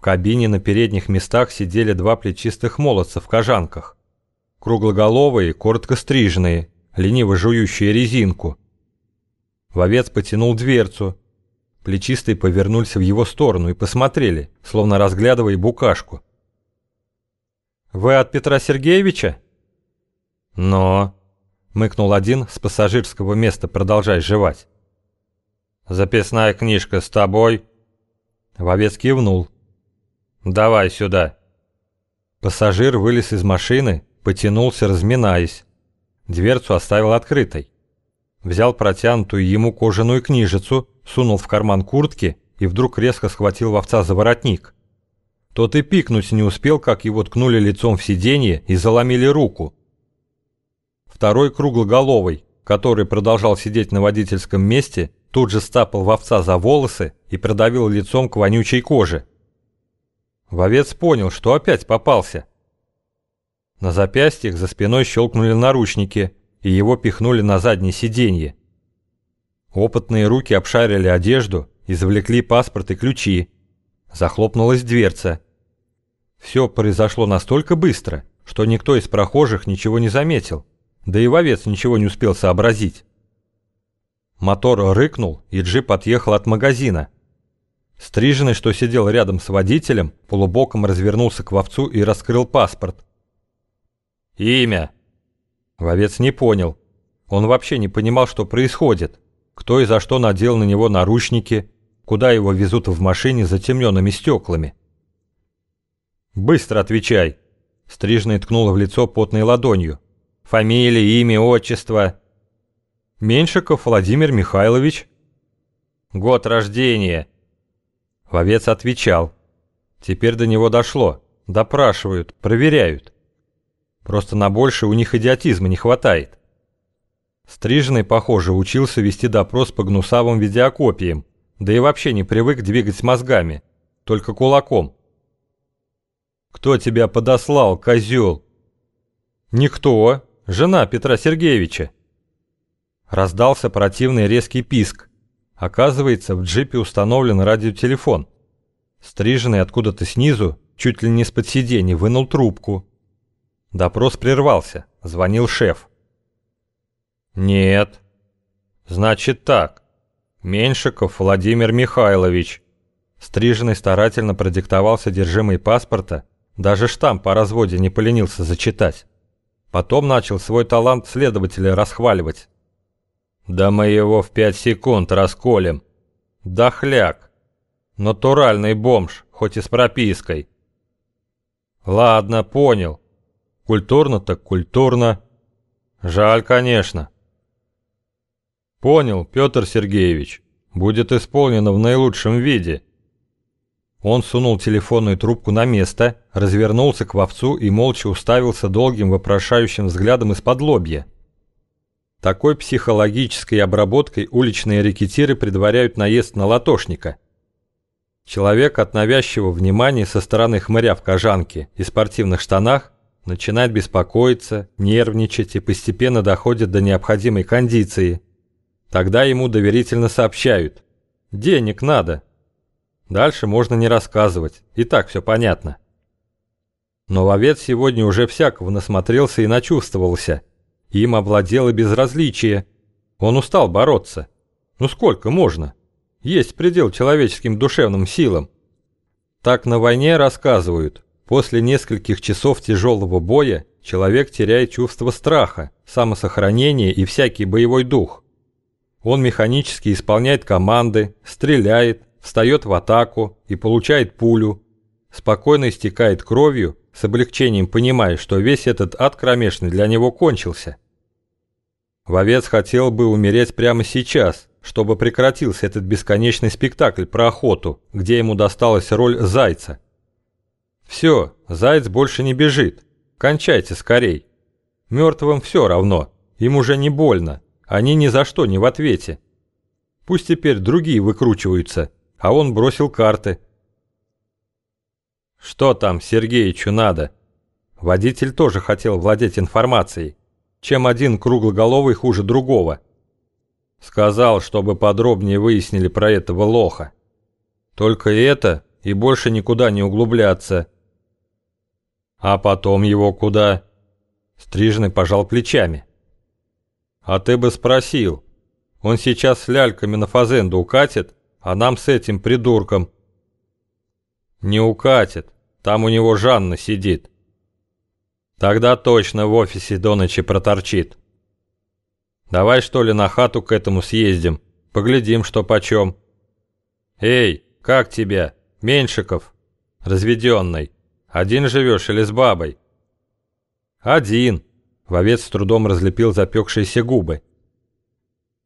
В кабине на передних местах сидели два плечистых молодца в кожанках. Круглоголовые, коротко стриженные, лениво жующие резинку. Вовец потянул дверцу. Плечистые повернулись в его сторону и посмотрели, словно разглядывая букашку. «Вы от Петра Сергеевича?» «Но...» — мыкнул один с пассажирского места, продолжая жевать. «Записная книжка с тобой?» Вовец кивнул. «Давай сюда». Пассажир вылез из машины, потянулся, разминаясь. Дверцу оставил открытой. Взял протянутую ему кожаную книжицу, сунул в карман куртки и вдруг резко схватил вовца за воротник. Тот и пикнуть не успел, как его ткнули лицом в сиденье и заломили руку. Второй круглоголовый, который продолжал сидеть на водительском месте, тут же стапал вовца за волосы и продавил лицом к вонючей коже. Вовец понял, что опять попался. На запястьях за спиной щелкнули наручники, и его пихнули на заднее сиденье. Опытные руки обшарили одежду, извлекли паспорт и ключи. Захлопнулась дверца. Все произошло настолько быстро, что никто из прохожих ничего не заметил, да и вовец ничего не успел сообразить. Мотор рыкнул, и джип отъехал от магазина. Стриженный, что сидел рядом с водителем, полубоком развернулся к вовцу и раскрыл паспорт. «Имя?» Вовец не понял. Он вообще не понимал, что происходит. Кто и за что надел на него наручники, куда его везут в машине с затемненными стеклами. «Быстро отвечай!» Стрижный ткнула в лицо потной ладонью. «Фамилия, имя, отчество?» «Меньшиков Владимир Михайлович». «Год рождения?» Вовец отвечал. Теперь до него дошло. Допрашивают, проверяют. Просто на больше у них идиотизма не хватает. Стриженный, похоже, учился вести допрос по гнусавым видеокопиям, да и вообще не привык двигать мозгами, только кулаком. «Кто тебя подослал, козел?» «Никто. Жена Петра Сергеевича». Раздался противный резкий писк. Оказывается, в джипе установлен радиотелефон. Стриженный откуда-то снизу, чуть ли не с-под сиденья, вынул трубку. Допрос прервался. Звонил шеф. «Нет». «Значит так. Меньшиков Владимир Михайлович». Стриженный старательно продиктовал содержимое паспорта, даже штамп по разводе не поленился зачитать. Потом начал свой талант следователя расхваливать. «Да мы его в пять секунд расколем. Дохляк. Натуральный бомж, хоть и с пропиской». «Ладно, понял. Культурно так культурно. Жаль, конечно. Понял, Петр Сергеевич. Будет исполнено в наилучшем виде. Он сунул телефонную трубку на место, развернулся к вовцу и молча уставился долгим вопрошающим взглядом из-под лобья. Такой психологической обработкой уличные рекетиры предваряют наезд на латошника. Человек от навязчивого внимания со стороны хмыря в кожанке и спортивных штанах начинает беспокоиться, нервничать и постепенно доходит до необходимой кондиции. Тогда ему доверительно сообщают «Денег надо». Дальше можно не рассказывать, и так все понятно. Но вовец сегодня уже всякого насмотрелся и начувствовался. Им овладело безразличие. Он устал бороться. Ну сколько можно? Есть предел человеческим душевным силам. Так на войне рассказывают – После нескольких часов тяжелого боя человек теряет чувство страха, самосохранения и всякий боевой дух. Он механически исполняет команды, стреляет, встает в атаку и получает пулю, спокойно истекает кровью, с облегчением понимая, что весь этот ад кромешный для него кончился. Вовец хотел бы умереть прямо сейчас, чтобы прекратился этот бесконечный спектакль про охоту, где ему досталась роль зайца – все, заяц больше не бежит. Кончайте скорей. Мертвым все равно, им уже не больно, они ни за что не в ответе. Пусть теперь другие выкручиваются, а он бросил карты. Что там Сергеичу надо? Водитель тоже хотел владеть информацией. Чем один круглоголовый хуже другого. Сказал, чтобы подробнее выяснили про этого лоха. Только это и больше никуда не углубляться. А потом его куда? Стрижный пожал плечами. А ты бы спросил. Он сейчас с ляльками на фазенду укатит, а нам с этим придурком. Не укатит, там у него Жанна сидит. Тогда точно в офисе до ночи проторчит. Давай что ли на хату к этому съездим, поглядим, что почем. Эй, как тебя, Меньшиков, разведенный, один живешь или с бабой? Один. Вовец с трудом разлепил запекшиеся губы.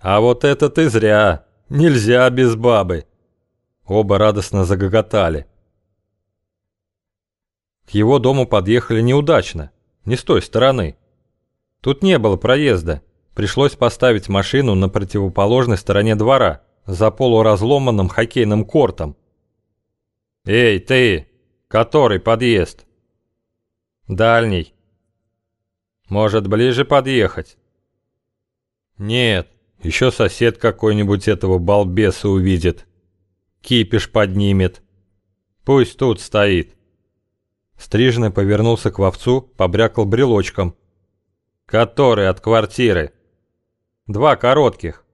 А вот это ты зря, нельзя без бабы. Оба радостно загоготали. К его дому подъехали неудачно, не с той стороны. Тут не было проезда, пришлось поставить машину на противоположной стороне двора, за полуразломанным хоккейным кортом. «Эй, ты! Который подъезд?» «Дальний». «Может, ближе подъехать?» «Нет, еще сосед какой-нибудь этого балбеса увидит. Кипиш поднимет. Пусть тут стоит». Стрижный повернулся к вовцу, побрякал брелочком. «Который от квартиры?» «Два коротких».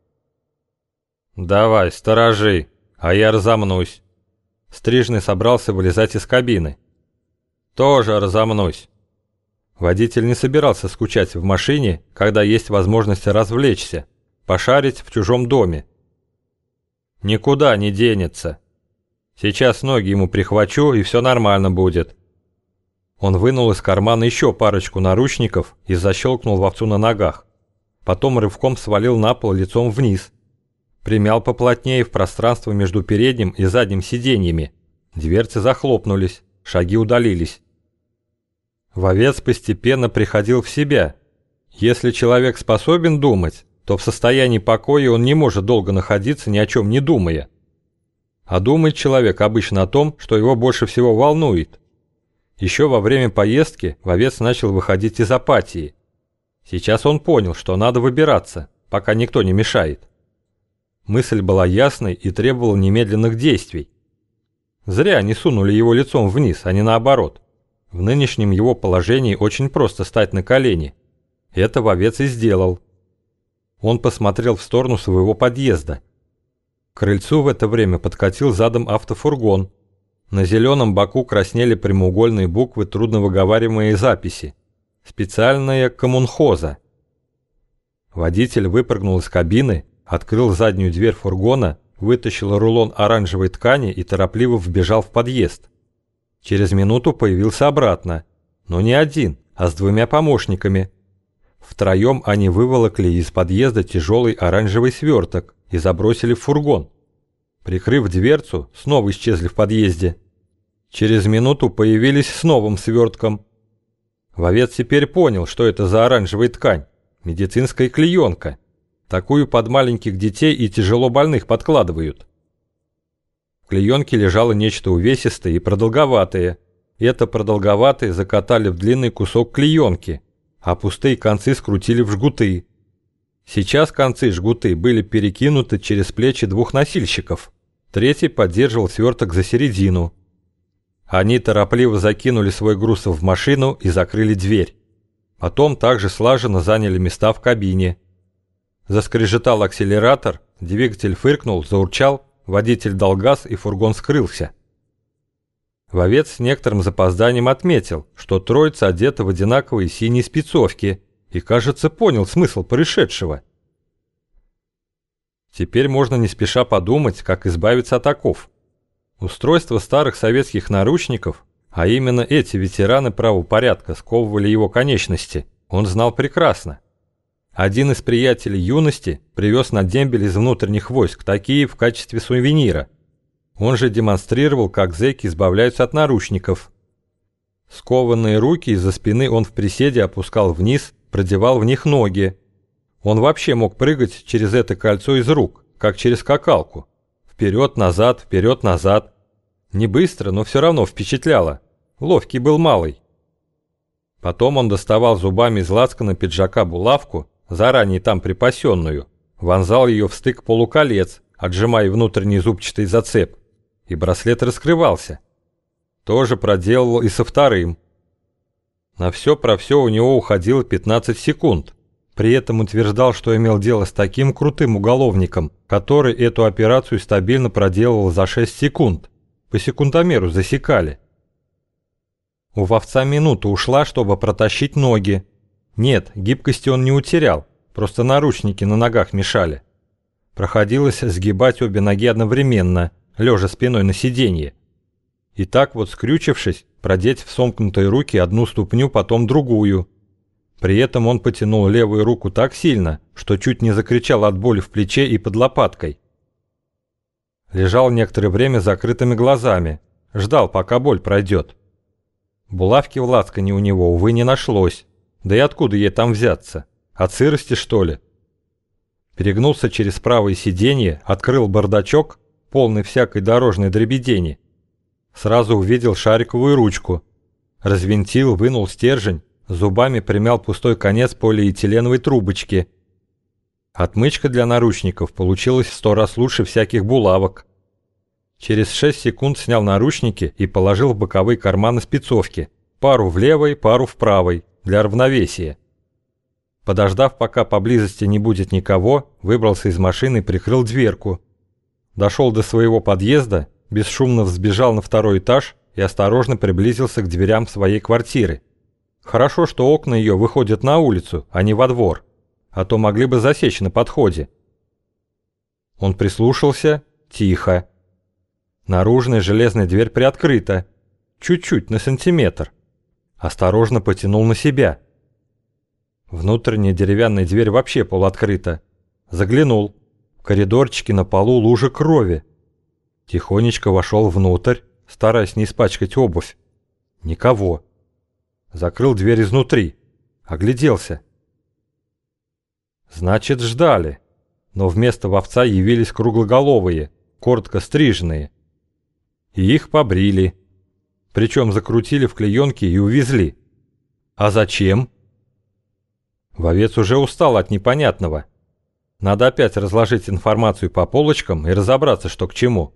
«Давай, сторожи, а я разомнусь». Стрижный собрался вылезать из кабины. «Тоже разомнусь». Водитель не собирался скучать в машине, когда есть возможность развлечься, пошарить в чужом доме. «Никуда не денется. Сейчас ноги ему прихвачу, и все нормально будет». Он вынул из кармана еще парочку наручников и защелкнул вовцу на ногах. Потом рывком свалил на пол лицом вниз. Примял поплотнее в пространство между передним и задним сиденьями. Дверцы захлопнулись, шаги удалились. Вовец постепенно приходил в себя. Если человек способен думать, то в состоянии покоя он не может долго находиться, ни о чем не думая. А думает человек обычно о том, что его больше всего волнует. Еще во время поездки вовец начал выходить из апатии. Сейчас он понял, что надо выбираться, пока никто не мешает. Мысль была ясной и требовала немедленных действий. Зря они сунули его лицом вниз, а не наоборот. В нынешнем его положении очень просто стать на колени. Это вовец и сделал. Он посмотрел в сторону своего подъезда. К крыльцу в это время подкатил задом автофургон, на зеленом боку краснели прямоугольные буквы трудновыговариваемые записи. Специальная коммунхоза. Водитель выпрыгнул из кабины, открыл заднюю дверь фургона, вытащил рулон оранжевой ткани и торопливо вбежал в подъезд. Через минуту появился обратно, но не один, а с двумя помощниками. Втроем они выволокли из подъезда тяжелый оранжевый сверток и забросили в фургон. Прикрыв дверцу, снова исчезли в подъезде. Через минуту появились с новым свертком. Вовец теперь понял, что это за оранжевая ткань. Медицинская клеенка. Такую под маленьких детей и тяжело больных подкладывают. В клеенке лежало нечто увесистое и продолговатое. Это продолговатое закатали в длинный кусок клеенки, а пустые концы скрутили в жгуты. Сейчас концы жгуты были перекинуты через плечи двух носильщиков. Третий поддерживал сверток за середину. Они торопливо закинули свой груз в машину и закрыли дверь. Потом также слаженно заняли места в кабине. Заскрежетал акселератор, двигатель фыркнул, заурчал, водитель дал газ и фургон скрылся. Вовец с некоторым запозданием отметил, что троица одета в одинаковые синие спецовки и, кажется, понял смысл происшедшего. Теперь можно не спеша подумать, как избавиться от оков. Устройство старых советских наручников, а именно эти ветераны правопорядка сковывали его конечности, он знал прекрасно. Один из приятелей юности привез на дембель из внутренних войск такие в качестве сувенира. Он же демонстрировал, как зэки избавляются от наручников. Скованные руки из-за спины он в приседе опускал вниз, продевал в них ноги. Он вообще мог прыгать через это кольцо из рук, как через скакалку. Вперед-назад, вперед-назад. Не быстро, но все равно впечатляло. Ловкий был малый. Потом он доставал зубами из лацкана пиджака булавку, заранее там припасенную, вонзал ее в стык полуколец, отжимая внутренний зубчатый зацеп, и браслет раскрывался. Тоже проделал и со вторым. На все про все у него уходило 15 секунд. При этом утверждал, что имел дело с таким крутым уголовником, который эту операцию стабильно проделывал за 6 секунд. По секундомеру засекали. У вовца минута ушла, чтобы протащить ноги. Нет, гибкости он не утерял, просто наручники на ногах мешали. Проходилось сгибать обе ноги одновременно, лежа спиной на сиденье. И так вот скрючившись, продеть в сомкнутые руки одну ступню, потом другую. При этом он потянул левую руку так сильно, что чуть не закричал от боли в плече и под лопаткой. Лежал некоторое время закрытыми глазами, ждал, пока боль пройдет. Булавки в лацкане у него, увы, не нашлось. Да и откуда ей там взяться? От сырости, что ли? Перегнулся через правое сиденье, открыл бардачок, полный всякой дорожной дребедени, Сразу увидел шариковую ручку. Развинтил, вынул стержень, зубами примял пустой конец полиэтиленовой трубочки. Отмычка для наручников получилась в сто раз лучше всяких булавок. Через 6 секунд снял наручники и положил в боковые карманы спецовки. Пару в левой, пару в правой, для равновесия. Подождав, пока поблизости не будет никого, выбрался из машины и прикрыл дверку. Дошел до своего подъезда бесшумно взбежал на второй этаж и осторожно приблизился к дверям своей квартиры. Хорошо, что окна ее выходят на улицу, а не во двор, а то могли бы засечь на подходе. Он прислушался, тихо. Наружная железная дверь приоткрыта, чуть-чуть, на сантиметр. Осторожно потянул на себя. Внутренняя деревянная дверь вообще полуоткрыта. Заглянул. В коридорчике на полу лужа крови. Тихонечко вошел внутрь, стараясь не испачкать обувь. Никого. Закрыл дверь изнутри. Огляделся. Значит, ждали. Но вместо вовца явились круглоголовые, коротко стриженные. И их побрили. Причем закрутили в клеенке и увезли. А зачем? Вовец уже устал от непонятного. Надо опять разложить информацию по полочкам и разобраться, что к чему.